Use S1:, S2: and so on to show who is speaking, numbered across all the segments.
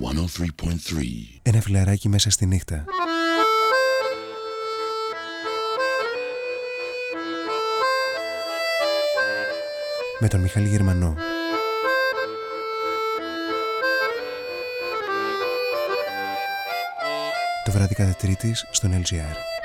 S1: 103.3
S2: Ένα φιλαράκι μέσα στη νύχτα. Με τον Μιχάλη Γερμανό. Το βράδυ κάθε τρίτης στον LGR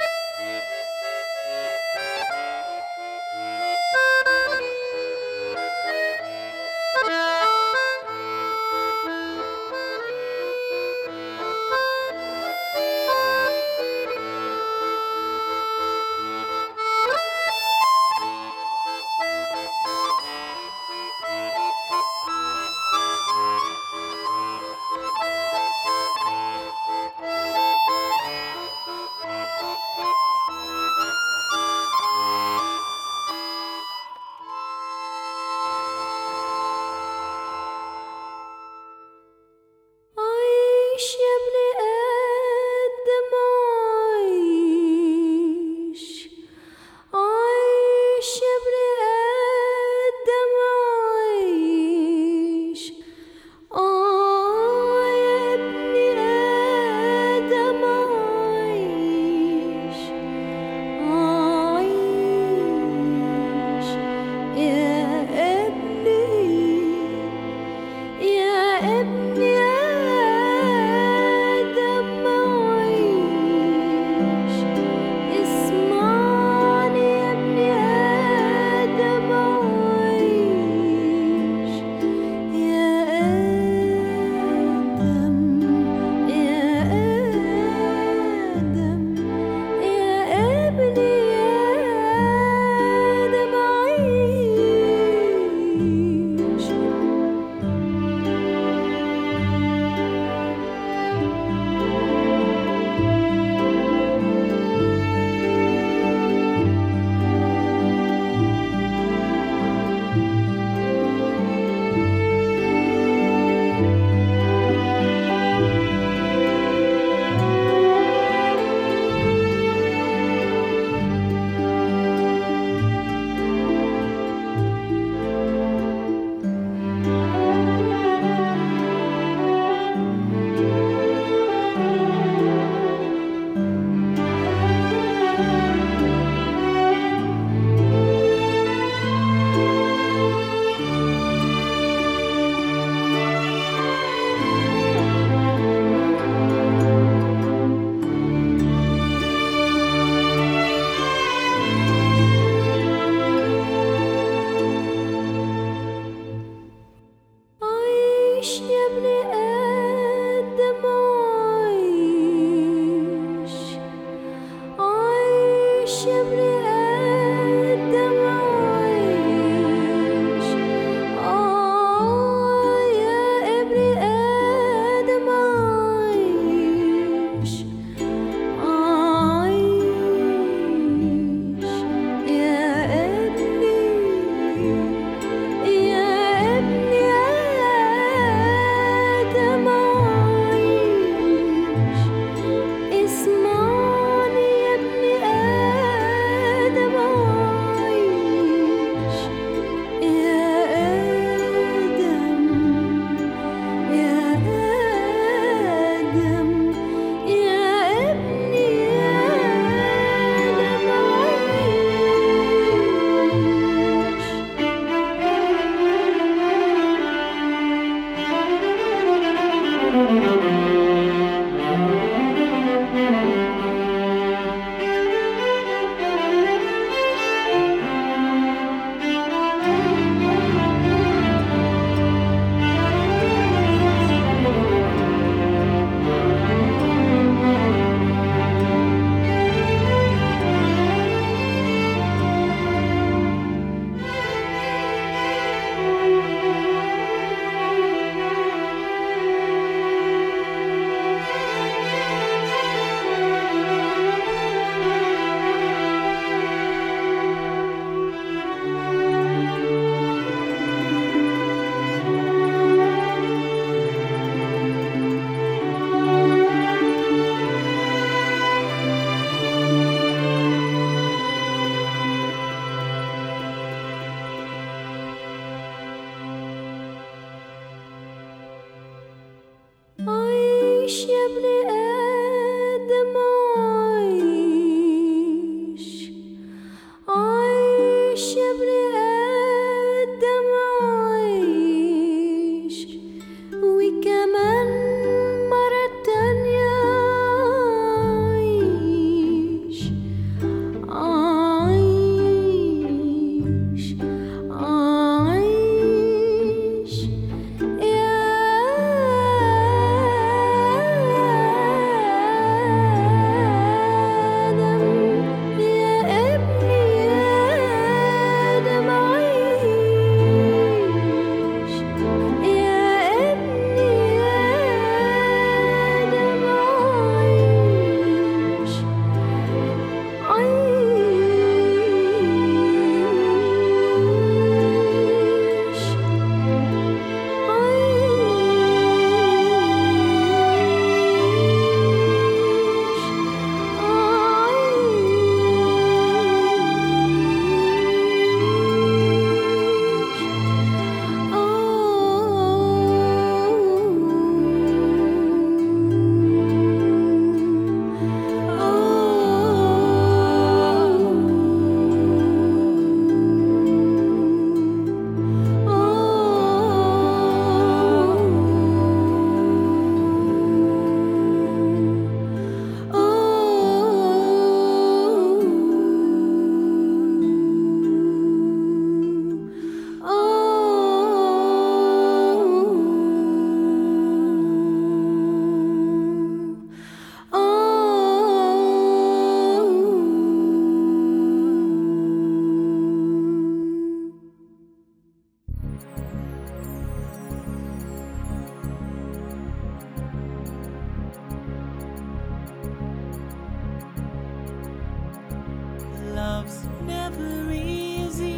S1: love's never easy.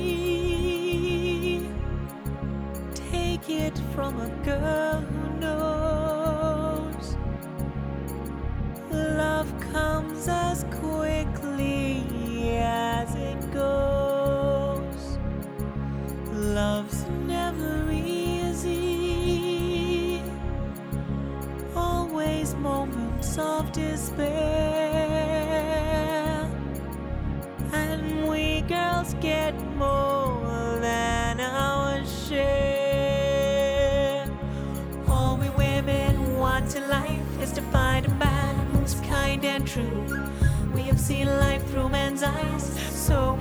S1: Take it from a girl who knows love comes as quickly as it goes. Love's never easy, always moments of despair. and true. We have seen life through man's eyes, so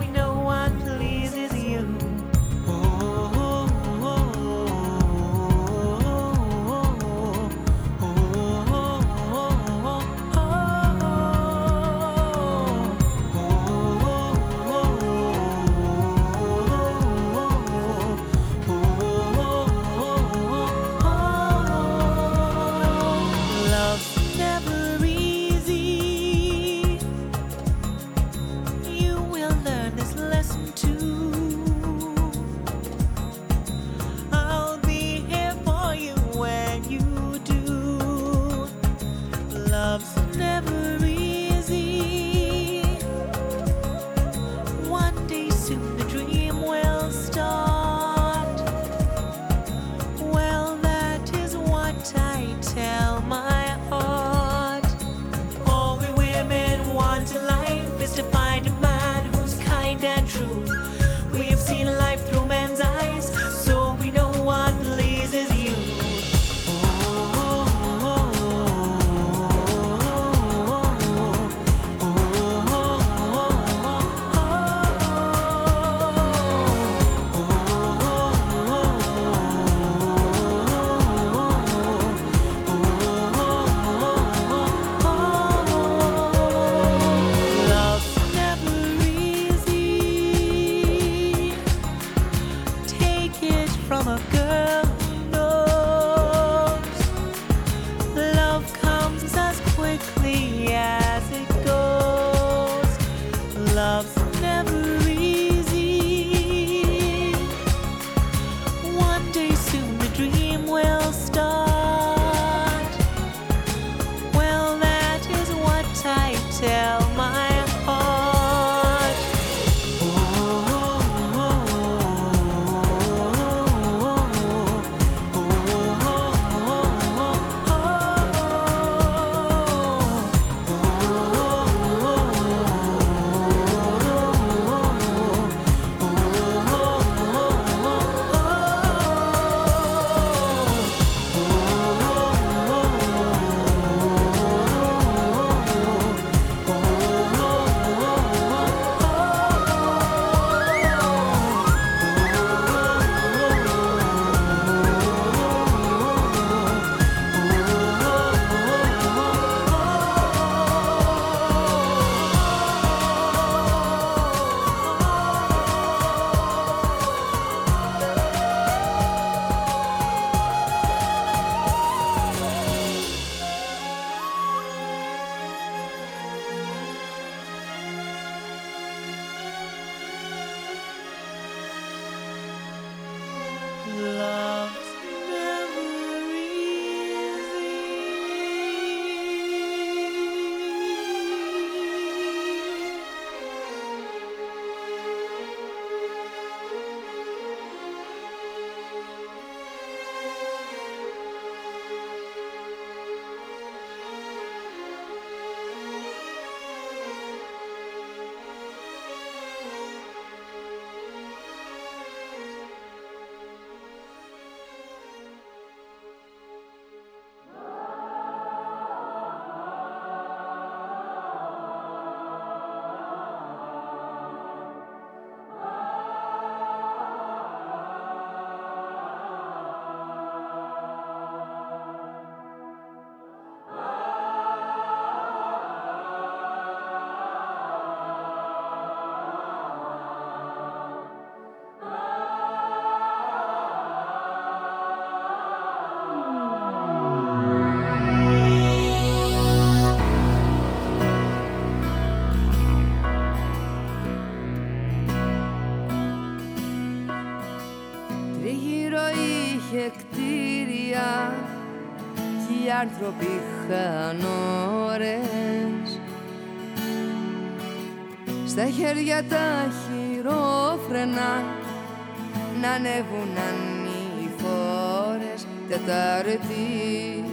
S3: Τετάρτη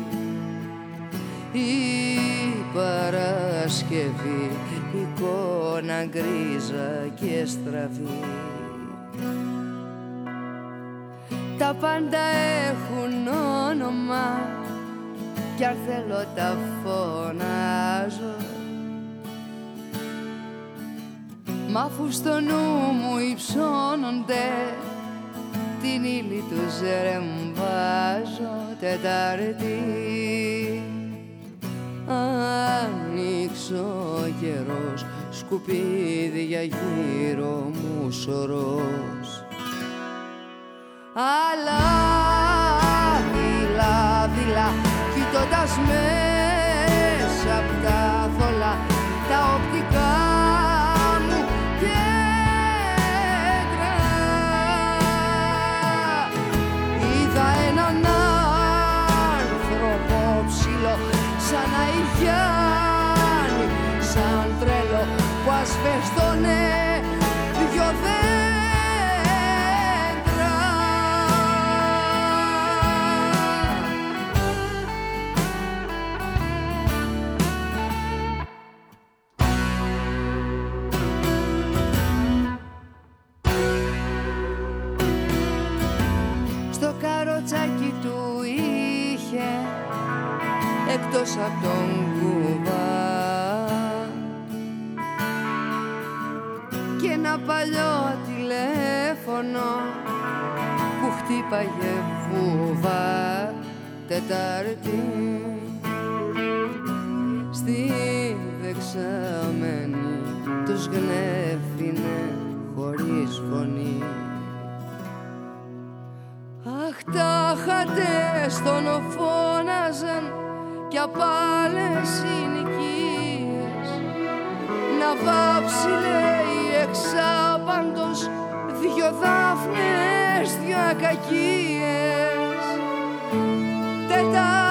S3: η Παρασκευή εικόνα γκρίζα και στραβή. Τα πάντα έχουν όνομα κι αν θέλω τα φωνάζω. Μ' αφούς στο νου μου υψώνονται την ύλη τους ρεμβάζω Τετάρτη. Ανοίξω καιρός σκουπίδια γύρω μου σωρός εκτός από τον κουβά. Και ένα παλιό τηλέφωνο που χτύπαγε βουβά Τετάρτη. Στη δεξαμένη τους γνέφινε χωρίς φωνή. Αχ τα χατές τον φώναζαν κι απάλες συνοικίες. Να βάψει λέει εξάπαντος δυο δάφνες, δυο ακακίες. Τετάρτη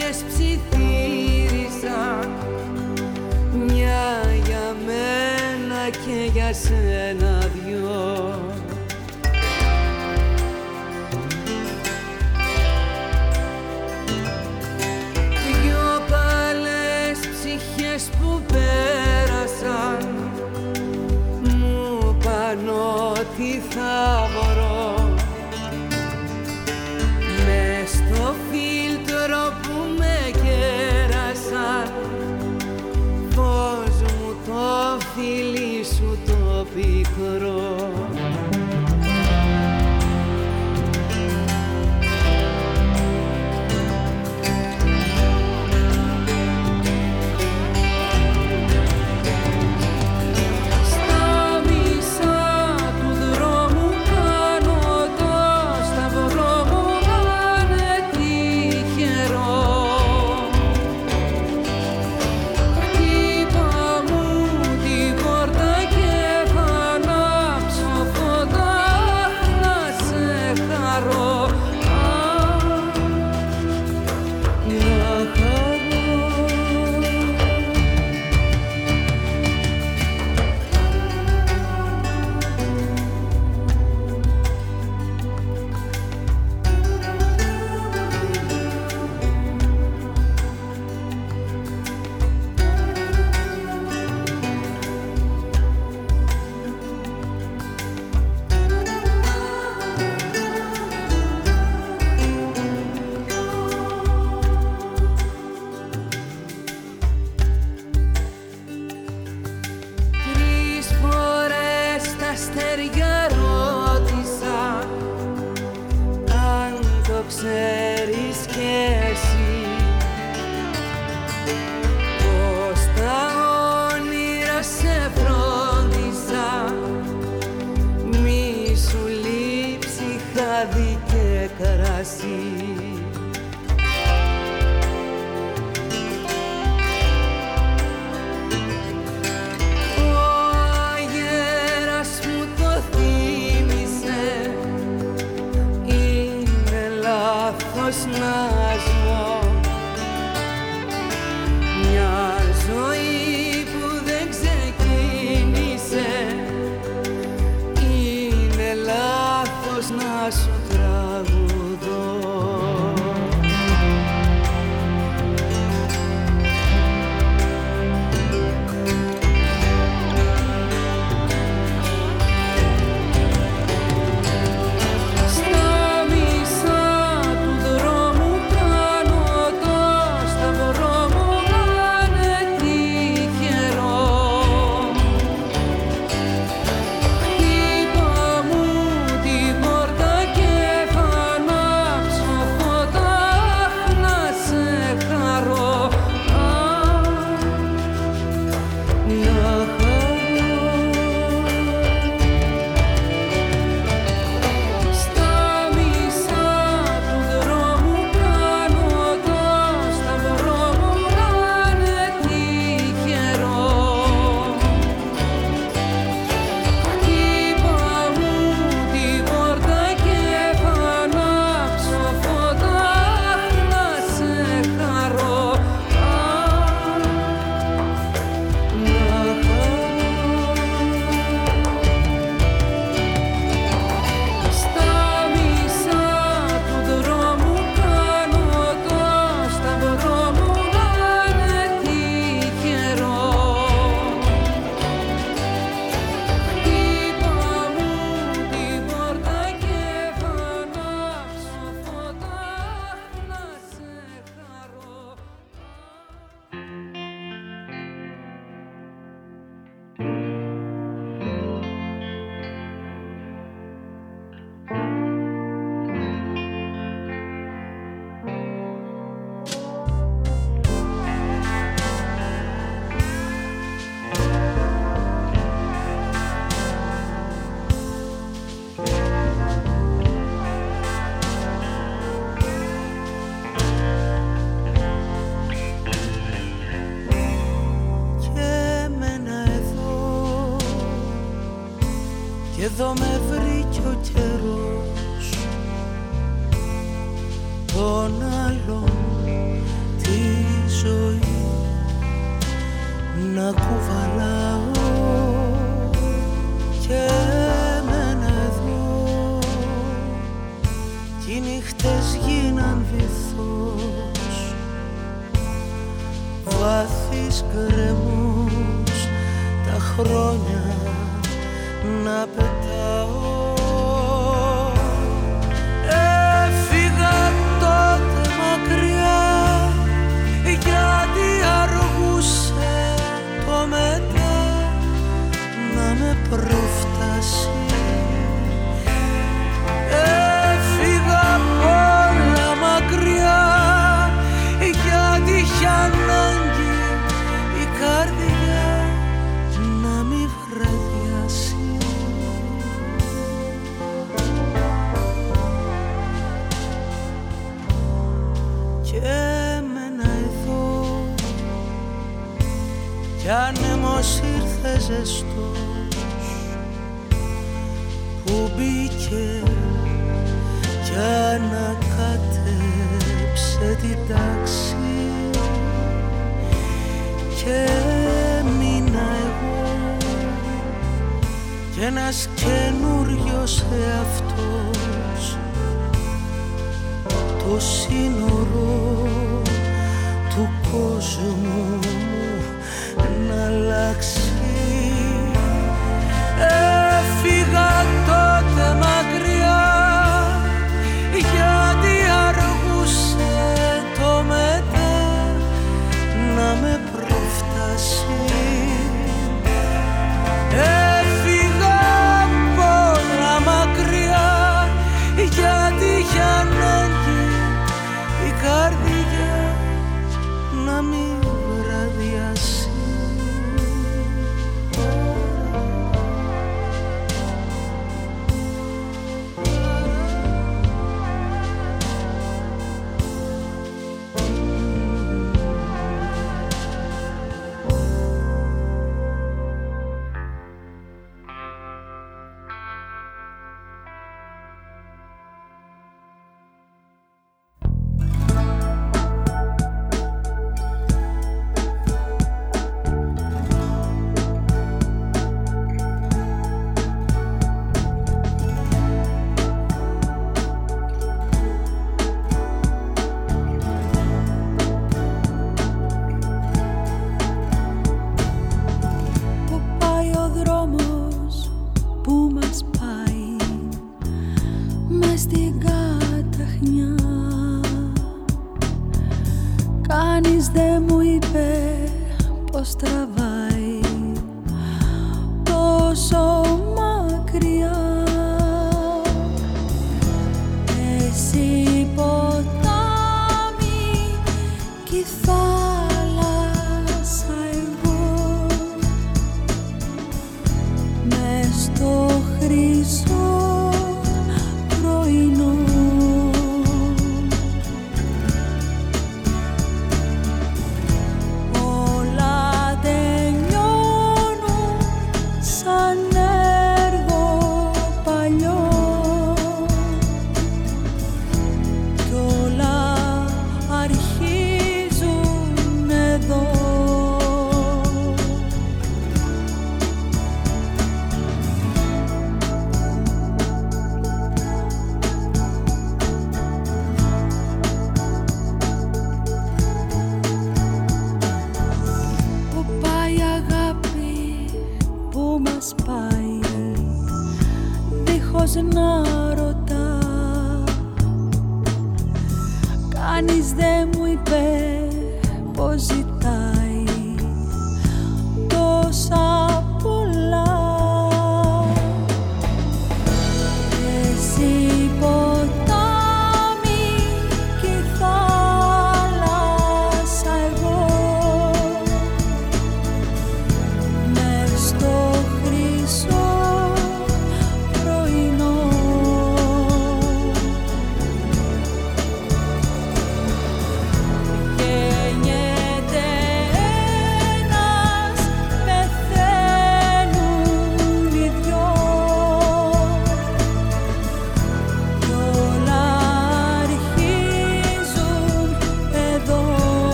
S4: Εδώ με βρήκε ο καιρός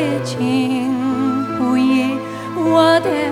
S2: 夜静不夜我的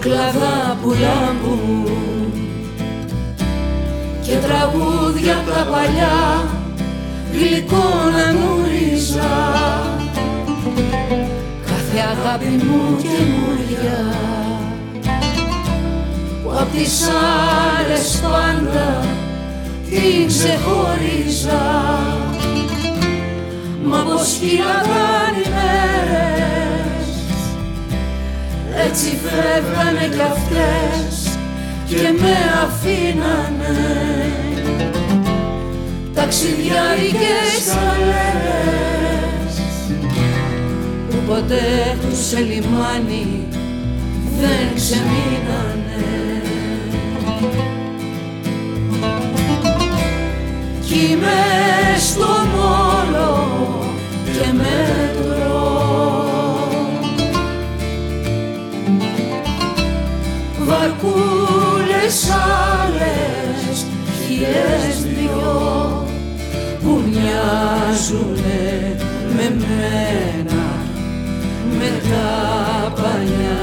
S4: κλαδά που λάμπουν και τραγούδια τα παλιά γλυκό να γνωρίζα. Κάθε αγάπη μου καινούρια που απ' τις άλλες πάντα την ξεχωρίζα μα πως φύλαγαν οι μέρες έτσι φεύγανε κι αυτές και με αφήνανε. Ταξιδιάρικες καλές που ποτέ τους σε λιμάνι δεν ξεμείνανε. Κι είμαι στο μόλο και μετρώ βαρκούλες άλλες χιλιές δυο που μοιάζουνε με μένα με τα παλιά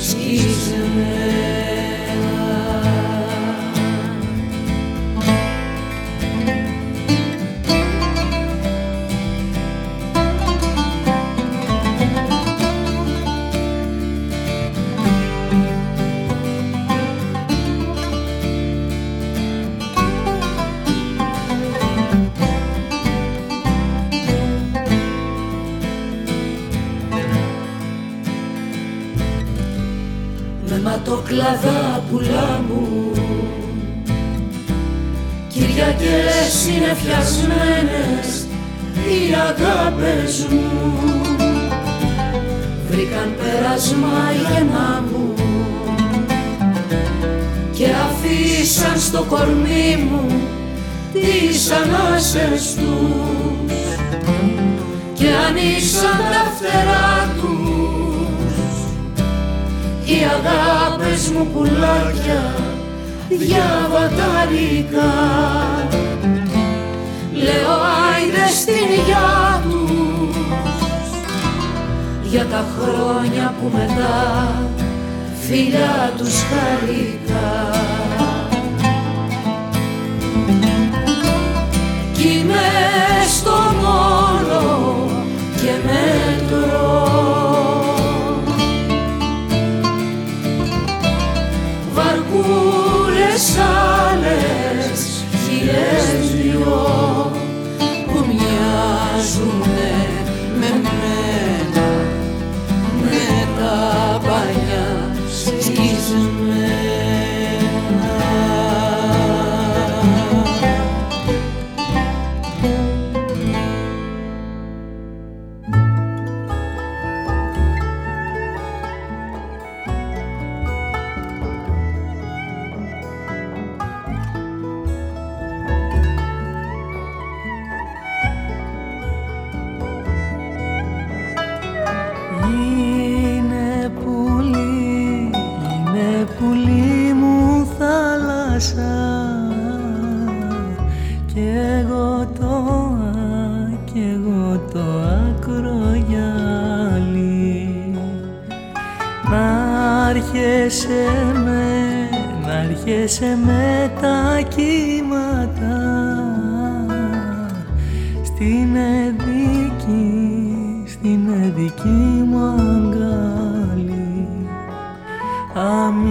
S4: σκισμένα με ματοκλαδά που λάμπουν Κυριακές είναι φτιασμένες οι αγάπες μου. Βρήκαν πέρασμα για να μου και αφήσαν στο κορμί μου τις ανάσες τους. Και ανοίξαν τα φτερά τους οι αγάπες μου πουλάκια διαβαταρικά λέω άιντε στην υγειά τους για τα χρόνια που μετά φίλια τους χαρικά κι είμαι στο μόνο και μετρώ
S5: sun. Πουλί μου θάλασσα. Κι εγώ το, α- κι εγώ το ακρογιάλι να έρχεσαι με, να έρχεσαι με τα κύματα. Στην εδική, στην εδική μου αγκάλι αμύγδαλάκι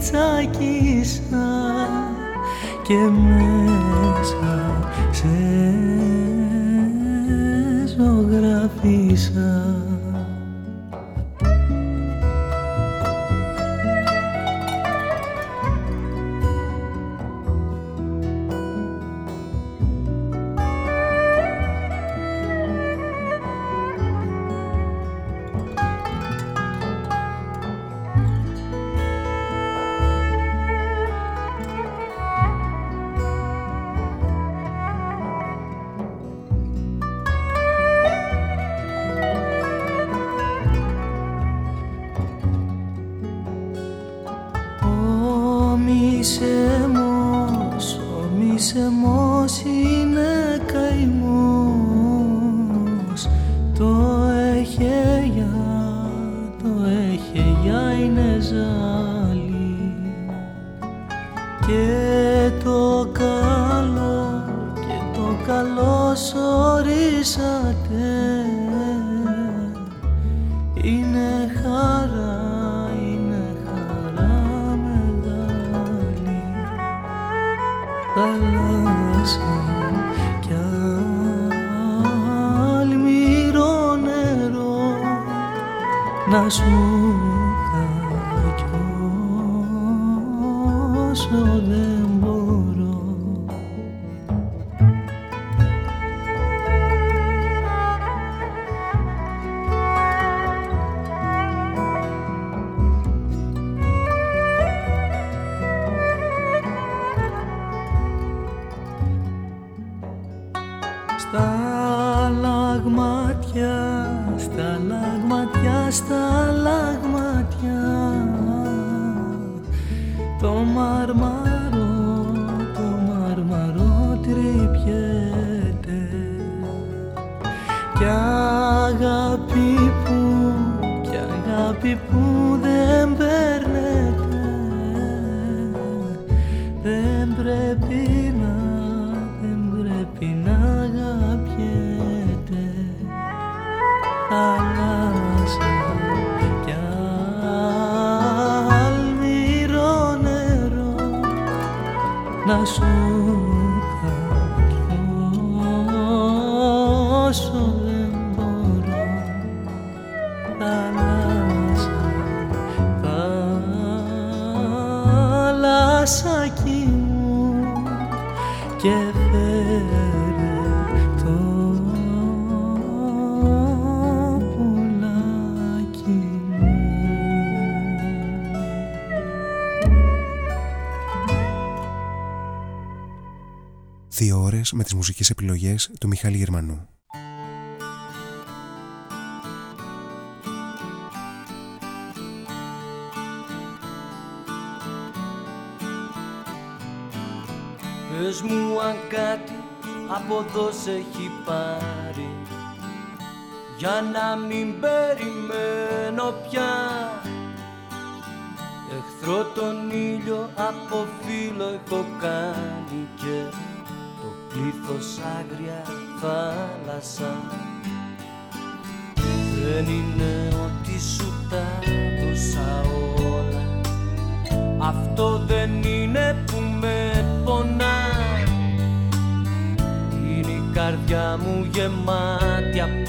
S5: τσακίσα και μέσα
S2: με τις μουσικές επιλογές του Μιχάλη Γερμανού.
S6: Πες μου αν κάτι από εδώ σε έχει πάρει για να μην περιμένω πια εχθρό τον ήλιο από φίλο έχω κάνει και πλήθος άγρια θάλασσα. Δεν είναι ότι σου τα δώσα όλα. Αυτό δεν είναι που με πονά είναι η καρδιά μου γεμάτη από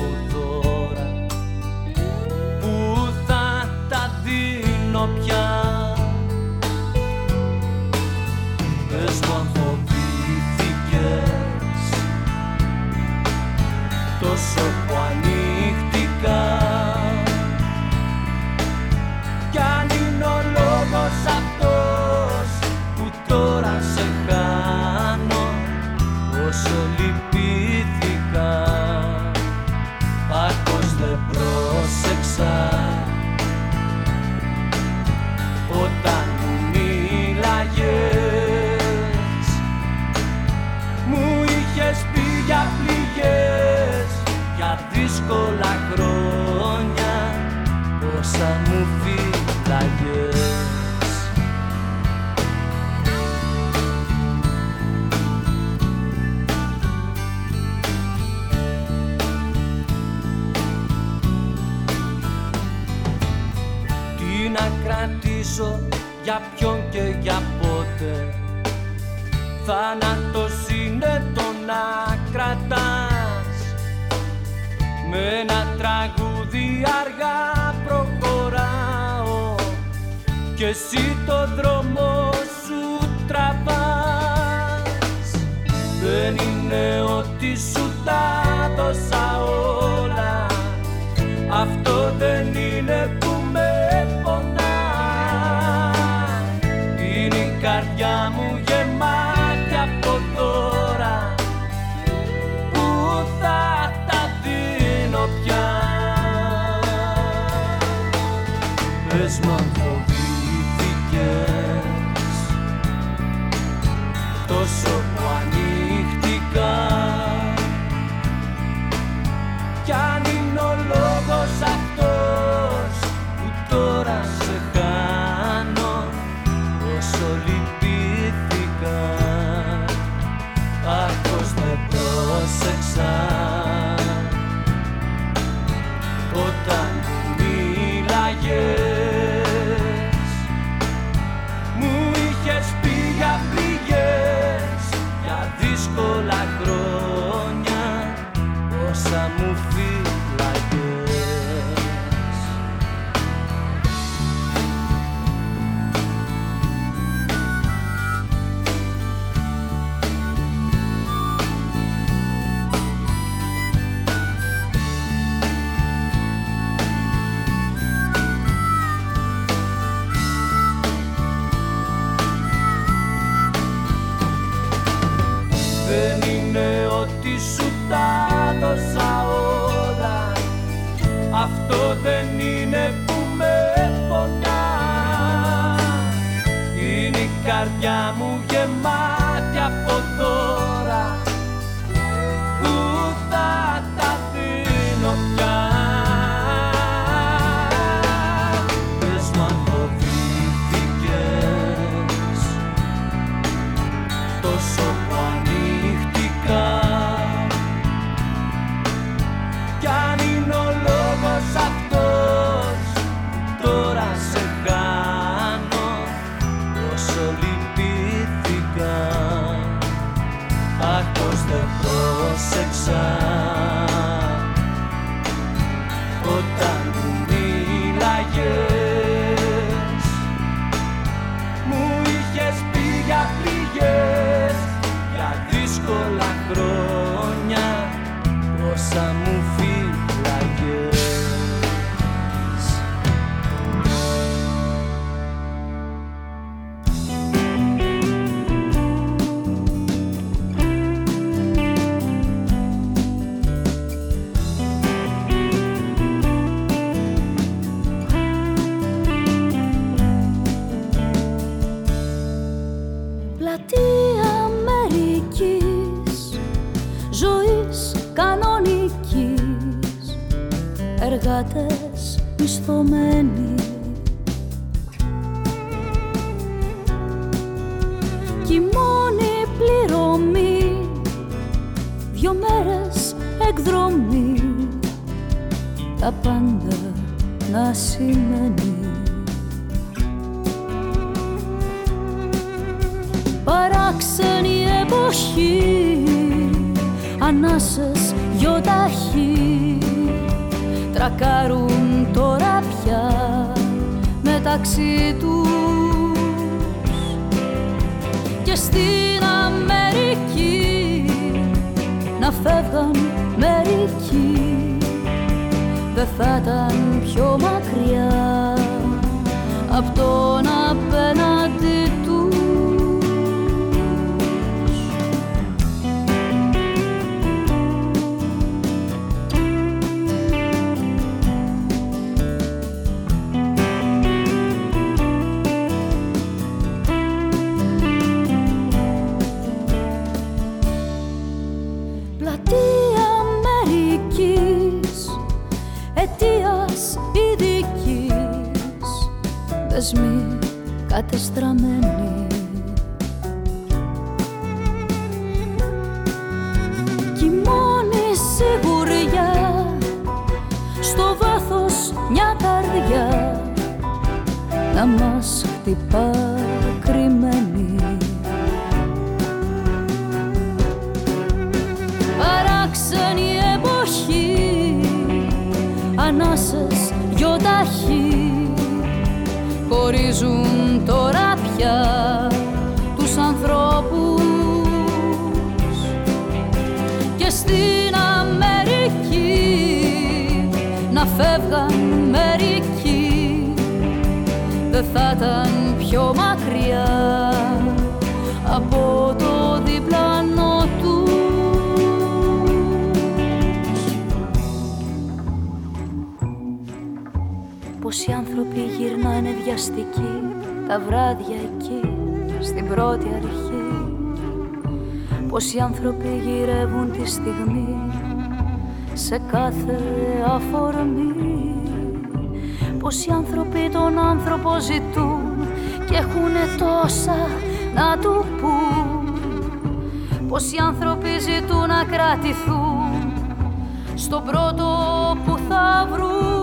S6: τόσο και για πότε Θάνατος είναι το να κρατάς. Με ένα τραγούδι αργά προχωράω. Και εσύ το δρόμο σου τραβάς. Δεν είναι ότι σου τα δώσα όλα. Αυτό δεν είναι που η καρδιά μου γεμάτη από τώρα. Που θα Πες μου αν φοβήθηκες τόσο ανάσες γιοταχή χωρίζουν τώρα πια τους ανθρώπους.
S2: Και στην Αμερική να φεύγαν μερικοί. Δεν θα ήταν τα βράδια εκεί στην πρώτη αρχή. Πως οι άνθρωποι γυρεύουν τη στιγμή σε κάθε αφορμή. Πως οι άνθρωποι τον άνθρωπο ζητούν και έχουν τόσα να του πούν. Πως οι άνθρωποι ζητούν να κρατηθούν στον πρώτο που θα βρουν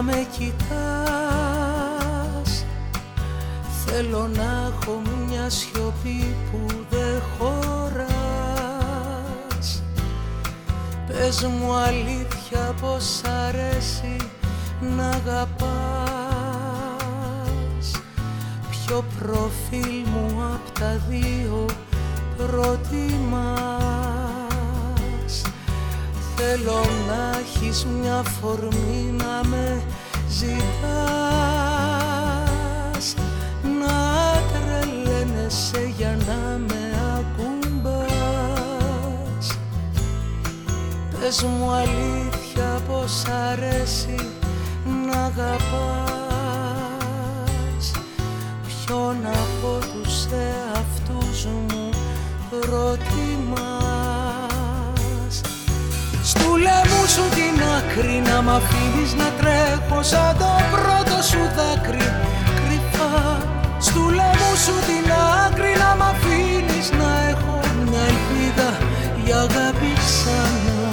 S5: να με κοιτάς. Θέλω να έχω μια σιωπή που δεν χωράς. Πες μου αλήθεια πως αρέσει να αγαπάς. Ποιο προφίλ μου απ' τα δύο προτιμάς Θέλω να έχεις μια φορμή να με ζητάς. Να τρελαίνεσαι για να με ακουμπάς. Πες μου αλήθεια πως αρέσει να αγαπάς. Ποιον από τους εαυτούς μου προτιμάς; Στου λαιμού σου την άκρη να μ' αφήνεις να τρέχω σαν το πρώτο σου δάκρυ. Κρυφά Στου λαιμού σου την άκρη να μ' αφήνεις να έχω μια ελπίδα για αγάπη ξανά.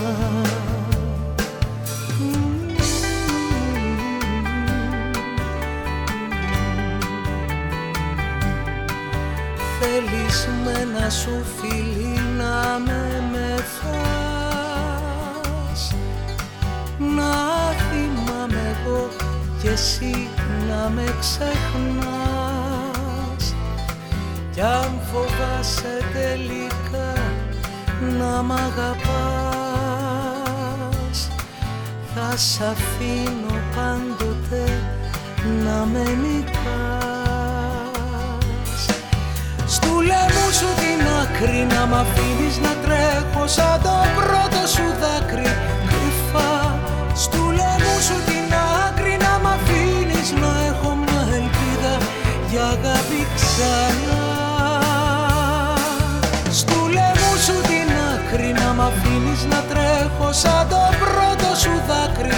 S5: Θέλεις με ένα σου φίλι ξεχνάς. Κι αν φοβάσαι τελικά να μ' αγαπάς θα σ' αφήνω πάντοτε να με νικάς. Στου λαιμού σου την άκρη να μ' αφήνεις να τρέχω σαν το πρώτο σου δάκρυ για αγάπη ξανά. Στου λαιμού σου την άκρη να μ' αφήνεις να τρέχω σαν το πρώτο σου δάκρυ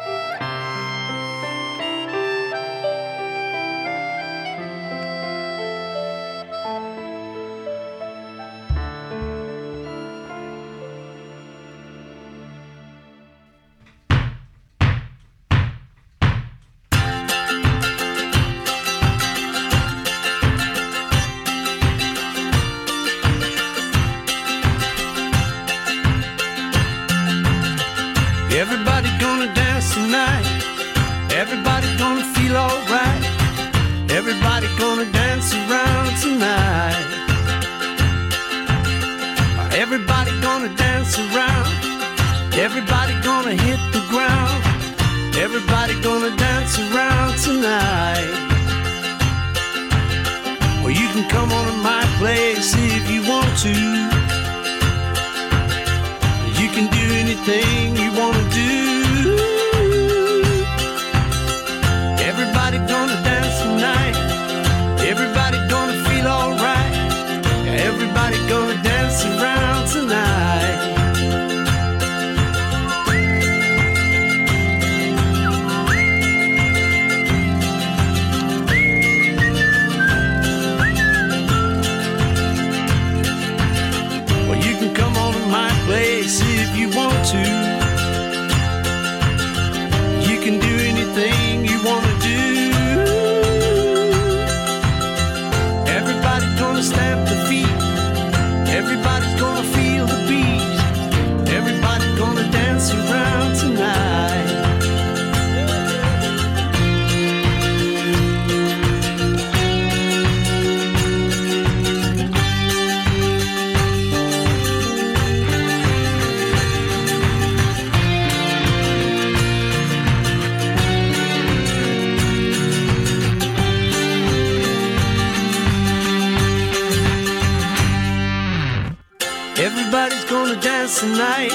S7: Gonna dance tonight.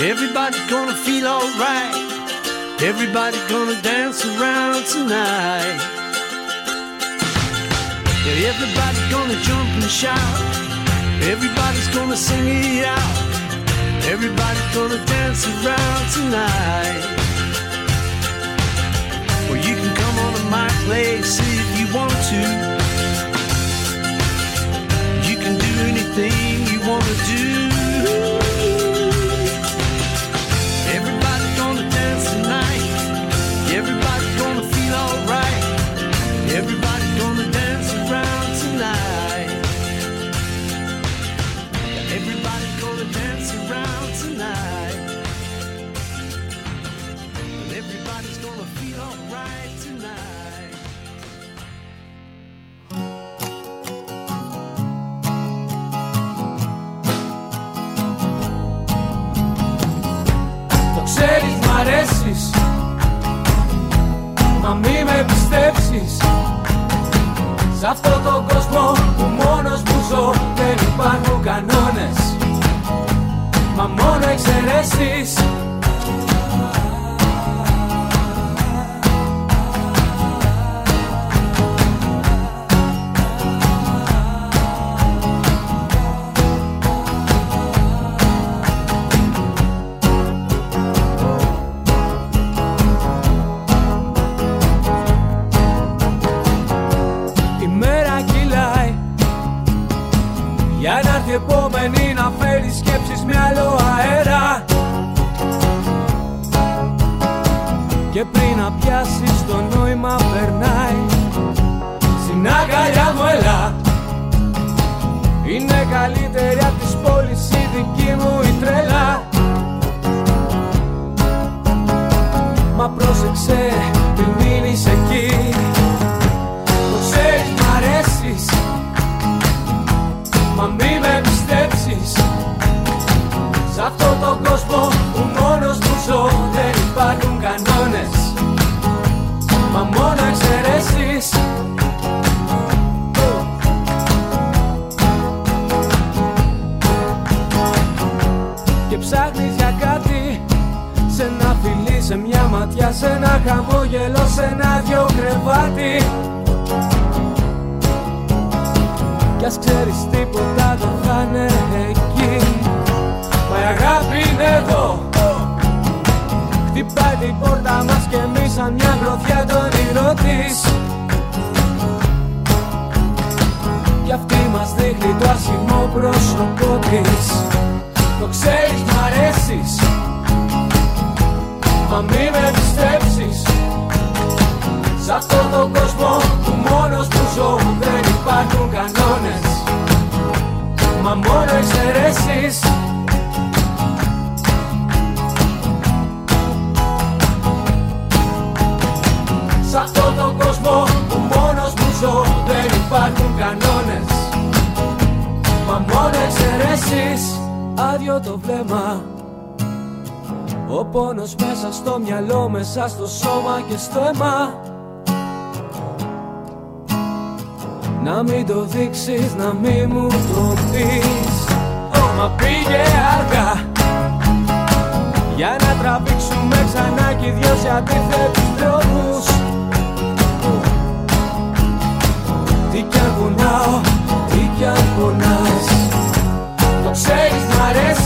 S8: Everybody's gonna feel alright. Everybody's gonna dance around tonight. Yeah, everybody's gonna jump and shout. Everybody's gonna sing it out. Everybody's gonna dance around tonight. Well, you can come on to my place if you want to. You can do anything you wanna do.
S9: Πιστέψεις Σ' αυτόν τον κόσμο που μόνος που ζω Δεν υπάρχουν κανόνες. Μα μόνο εξαιρέσεις επόμενη να φέρεις σκέψεις με άλλο αέρα. Και πριν να πιάσεις το νόημα περνάει. Στην αγκαλιά μου έλα. Είναι καλύτερη απ' τις πόλεις η δική μου η τρέλα. Μα πρόσεξε μια ματιά, σε ένα χαμόγελο, σε ένα δυο κρεβάτι. Κι ας ξέρεις τίποτα δεν θα είναι εκεί. Μα η αγάπη είναι εδώ. Χτυπάει την πόρτα μας και εμείς σαν μια γροθιά το όνειρό της. Κι αυτή μας δείχνει το άσχημο πρόσωπό της. Το ξέρεις μ' αρέσεις Μα μη με πιστέψεις. Σ' αυτόν τον κόσμο που μόνος που ζω Δεν υπάρχουν κανόνες. Μα μόνο εξαιρέσεις. Σ' αυτόν τον κόσμο που μόνος που ζω Δεν υπάρχουν κανόνες. Μα μόνο εξαιρέσεις. Άδειο το βλέμμα ο πόνος μέσα στο μυαλό, μέσα στο σώμα και στο αίμα.
S6: Να μην το δείξεις, να μην μου το πεις. Όμα πήγε αργά. Για να τραβήξουμε ξανά κι οι δυο σε αντίθετους δρόμους. Τι κι αν τι κι αν Το ξέρεις μ'
S10: αρέσει.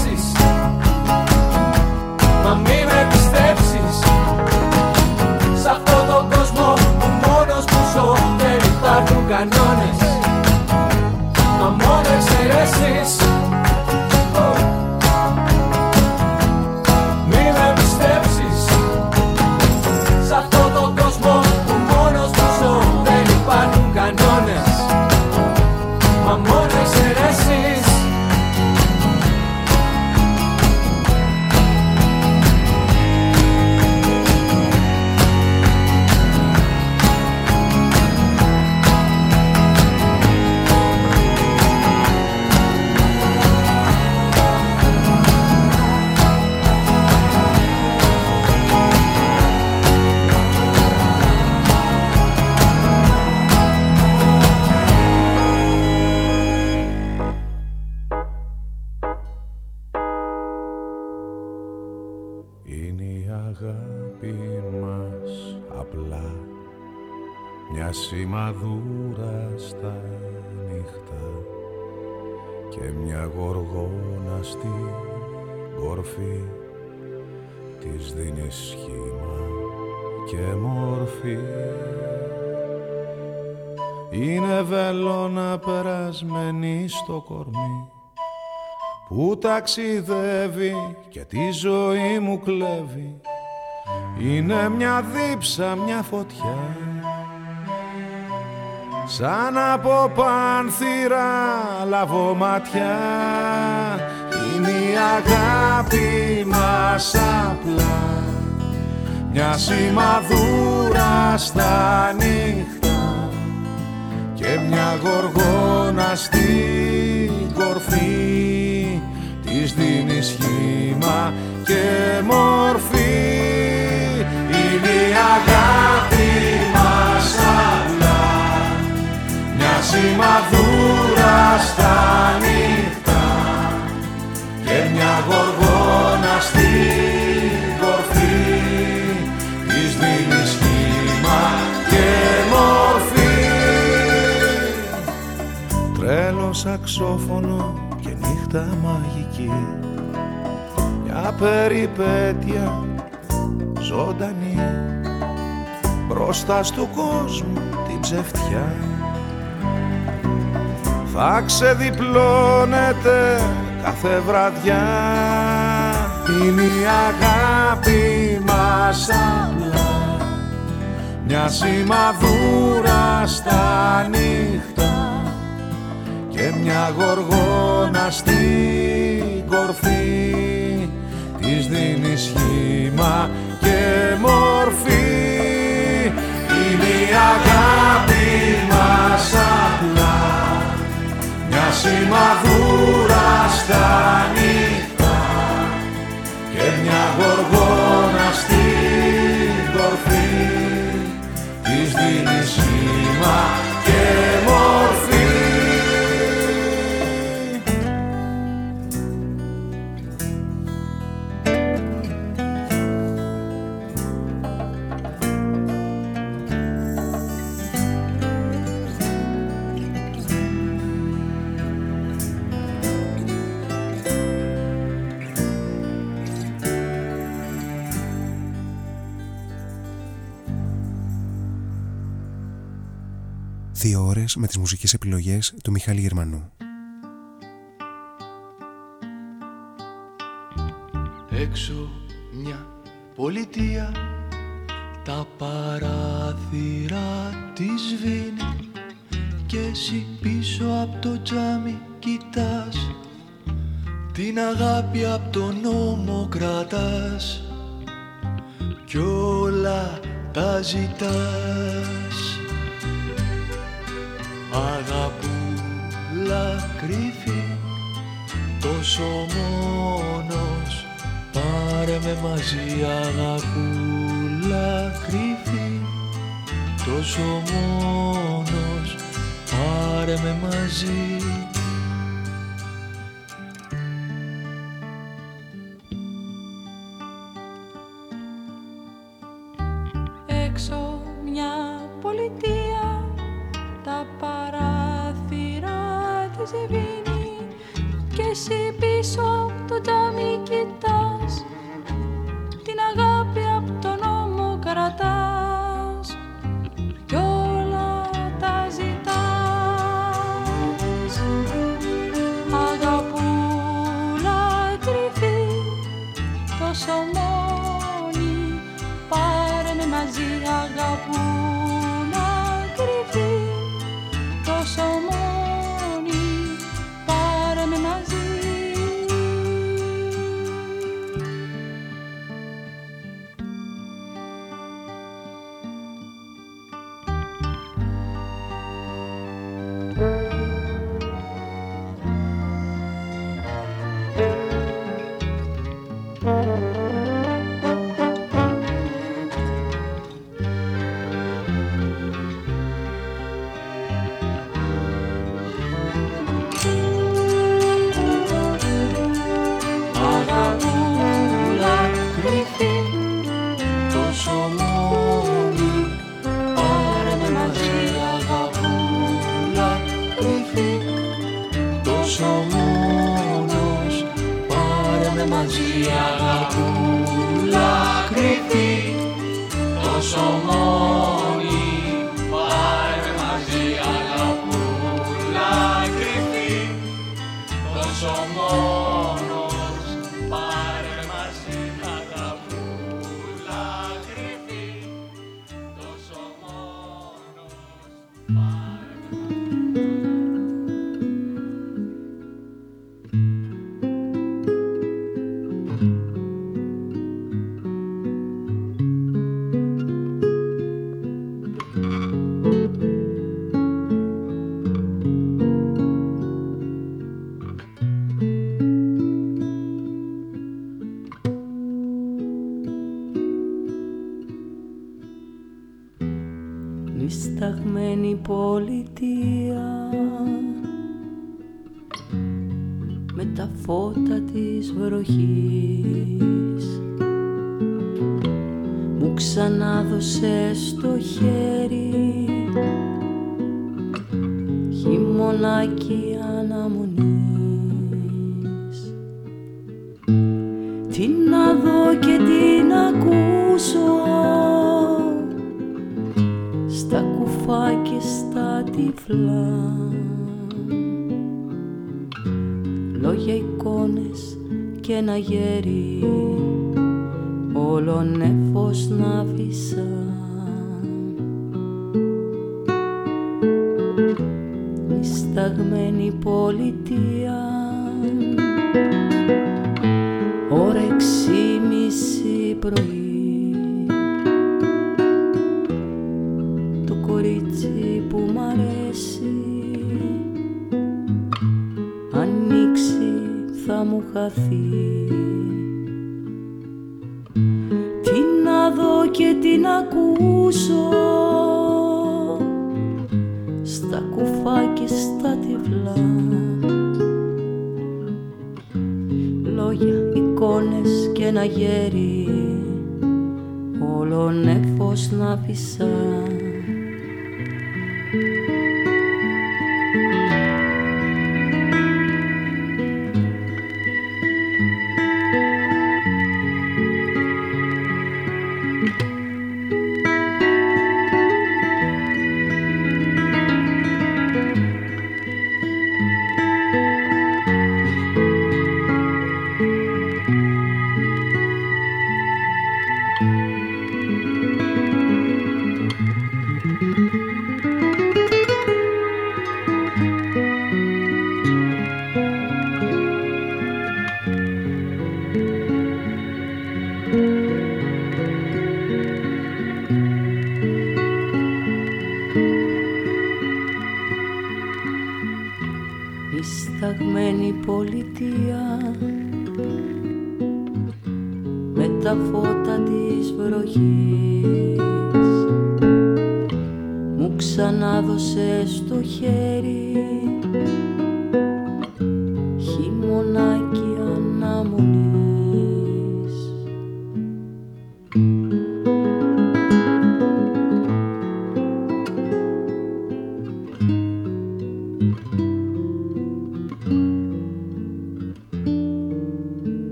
S10: Γοργόνα στη κορφή της δίνεις σχήμα και μορφή. Είναι βελόνα περασμένη στο κορμί που ταξιδεύει και τη ζωή μου κλέβει. Είναι μια δίψα, μια φωτιά Σαν από πάνθυρα λαβώ ματιά Είναι η αγάπη μας απλά. Μια σημαδούρα στα νύχτα Και μια γοργόνα στην κορφή Της δίνεις σχήμα και μορφή. Είναι η αγάπη μας σημαδούρα στα νύχτα και μια γοργόνα στην κορφή της δίνεις σχήμα και μορφή. Τρέλο σαξόφωνο και νύχτα μαγική μια περιπέτεια ζωντανή. Μπροστά του κόσμου την ψευτιά θα ξεδιπλώνεται κάθε βραδιά. Είναι η αγάπη μας απλά. Μια σημαδούρα στα νύχτα και μια γοργόνα στην της δίνει σήμα
S2: Δύο ώρες με τις μουσικές επιλογές του Μιχάλη Γερμανού.
S11: Έξω μια πολιτεία τα παράθυρα της σβήνει και εσύ πίσω από το τζάμι κοιτάς την αγάπη από τον νόμο κρατάς κι όλα τα ζητάς Αγαπούλα κρύφη τόσο μόνος Πάρε με μαζί αγαπούλα κρύφη. Τόσο μόνος Πάρε
S2: με μαζί.
S4: Έξω μια πολιτεία τα πάντα και
S12: εσύ πίσω το τζάμι
S13: κοιτάς. την αγάπη από τον ώμο κρατάς
S2: βροχής μου ξανάδωσες το χέρι μαγειρί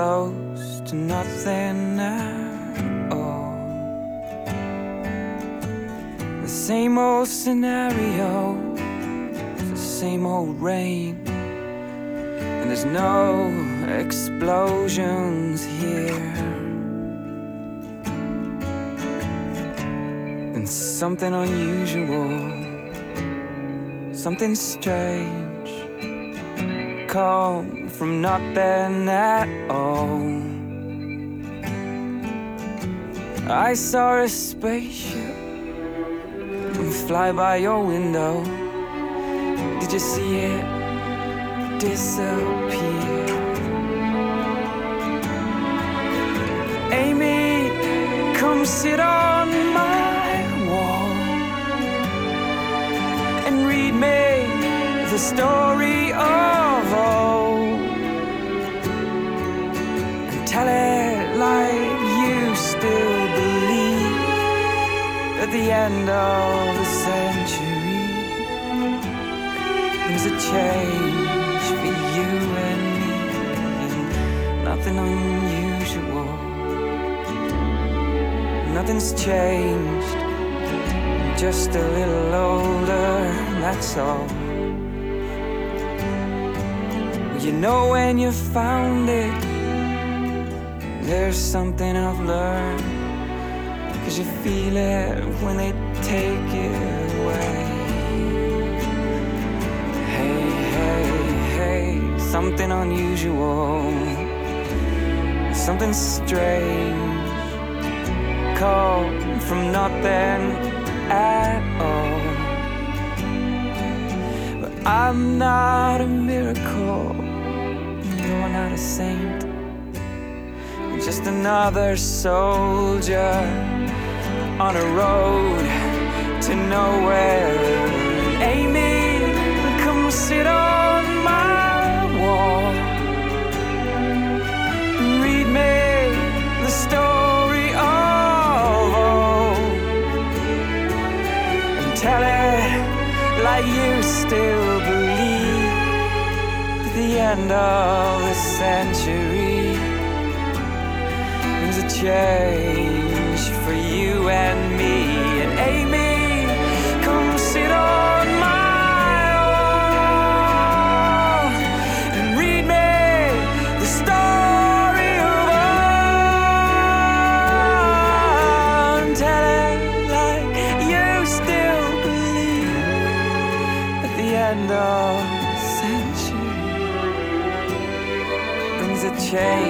S12: close to nothing at all. The same old scenario, the same old rain, and there's no explosions here. And something unusual something strange come from nothing at all. I saw a spaceship fly by your window. Did you see it disappear? Amy, come sit on my wall and read me the story of old tell it like you still believe at the end of the century. There's a change for you and me. Nothing unusual. Nothing's changed. Just a little older, that's all. You know when you found it, there's something I've learned. Cause you feel it when they take it away. Hey, hey, hey, something unusual, something strange, come from nothing at all. But I'm not a miracle, you're not a saint. Just another soldier on a road to nowhere. Amy, come sit on my wall. Read me the story of old and tell it like you still believe the end of the century change for you and me. And Amy come sit on my wall and read me the story of and tell it like you still believe at the end of the century. Brings a change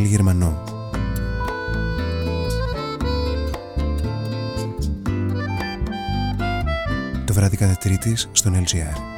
S5: Μιχάλη Γερμανό. Το βράδυ κατά τρίτης στον LGR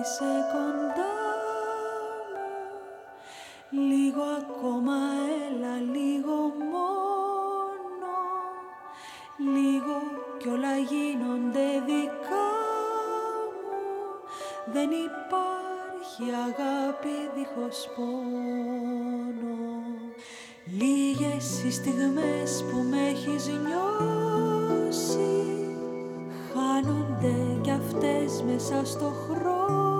S5: κάθισε κοντά μου. Λίγο ακόμα έλα λίγο μόνο. Λίγο κι όλα γίνονται δικά μου. Δεν υπάρχει αγάπη δίχως πόνο. Λίγες οι στιγμές που με έχεις νιώσει χάνονται. κι αυτές μέσα στο χρόνο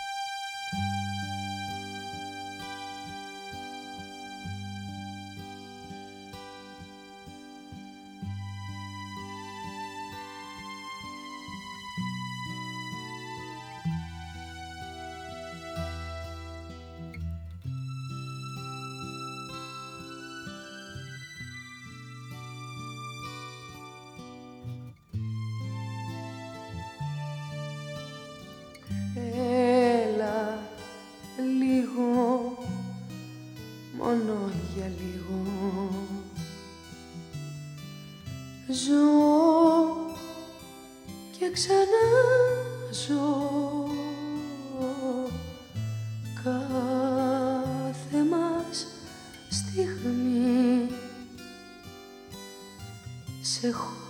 S5: για λίγο. Ζω και ξανά ζω κάθε μας στιγμή. Σε χώρο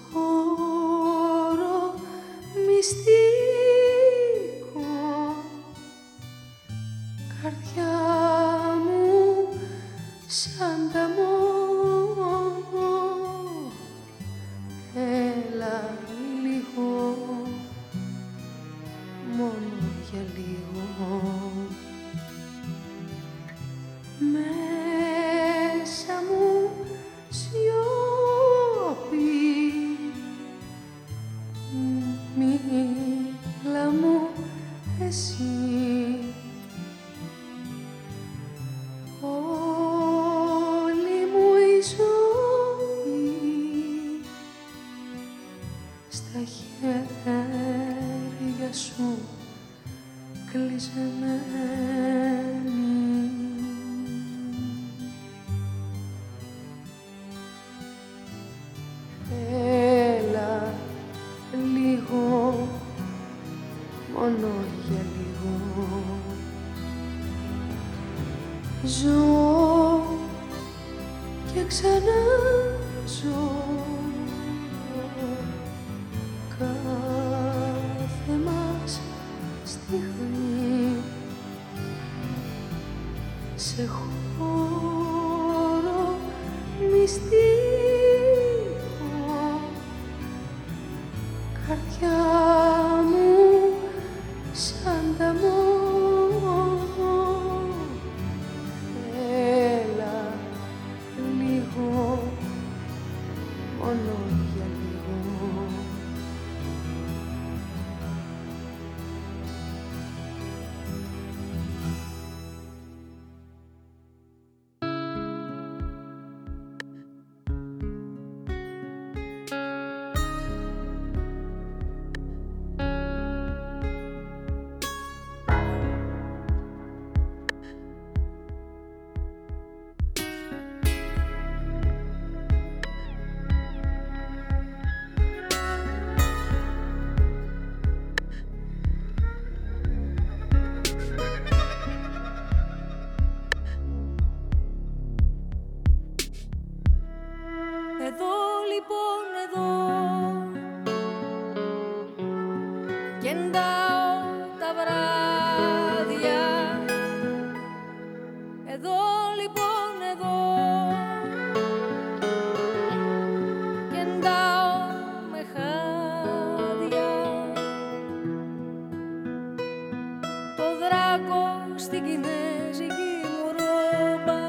S2: κινέζικη μου ρόμπα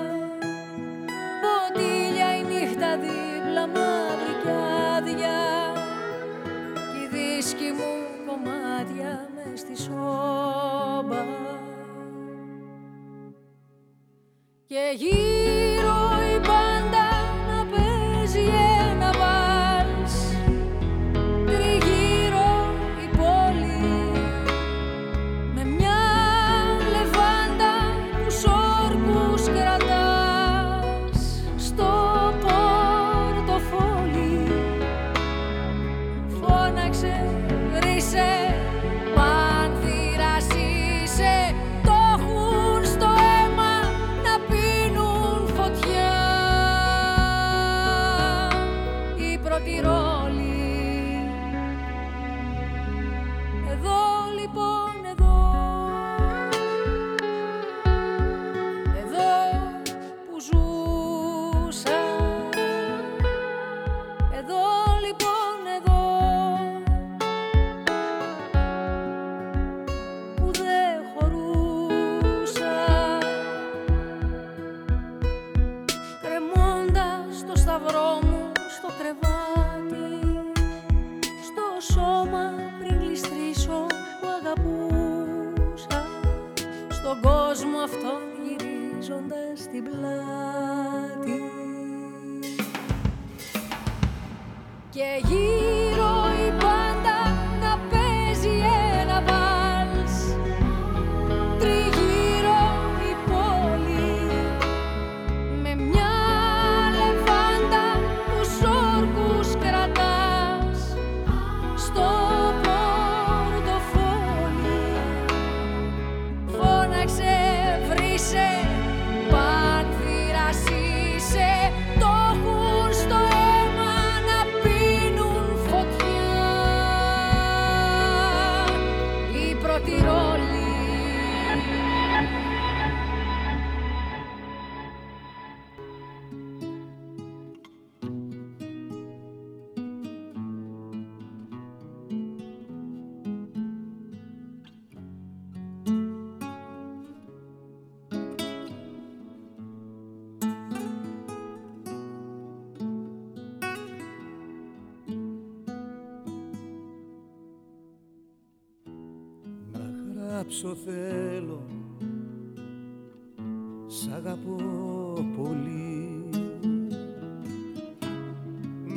S2: Ποτήλια η νύχτα δίπλα μαύρη κι άδεια. Κι οι δίσκοι μου κομμάτια μες στη σόμπα. Και γύρω η πάντα και γύρω
S14: γράψω θέλω. Σ' αγαπώ πολύ.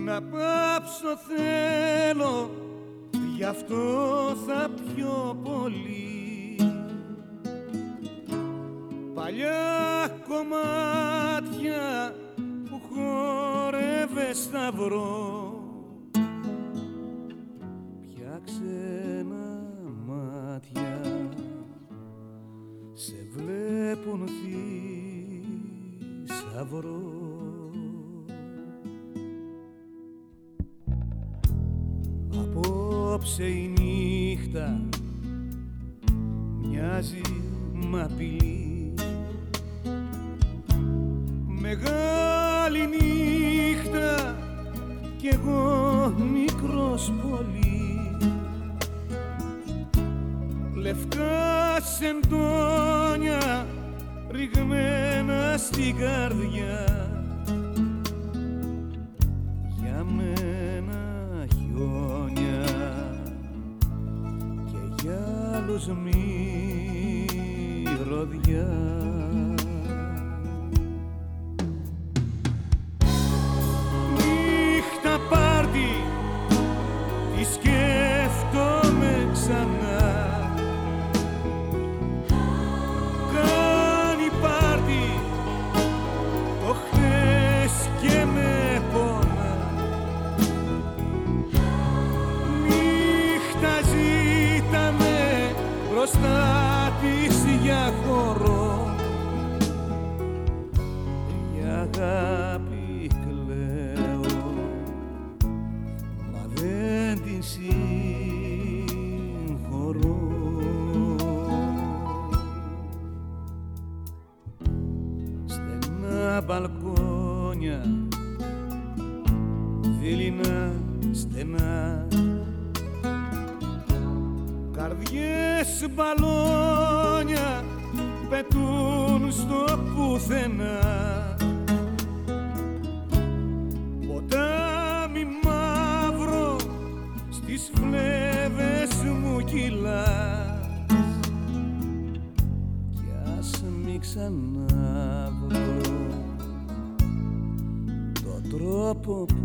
S14: Να πάψω θέλω Γι' αυτό θα πιω πολύ. Παλιά κομμάτια που χόρευε σταυρό. Πια ξένα μάτια σε βλέπουν θησαυρό. Απόψε η νύχτα μοιάζει μ' απειλή. Μεγάλη νύχτα κι εγώ μικρός πολύ Λευκά σεντόνια ρηγμένα στην καρδιά. Για μένα χιόνια και για άλλους μυρωδιά μπαλόνια πετούν στο πουθενά. Ποτάμι μαύρο στις φλέβες μου κιλά, κι ας μη ξαναβρω το τρόπο που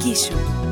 S15: Ο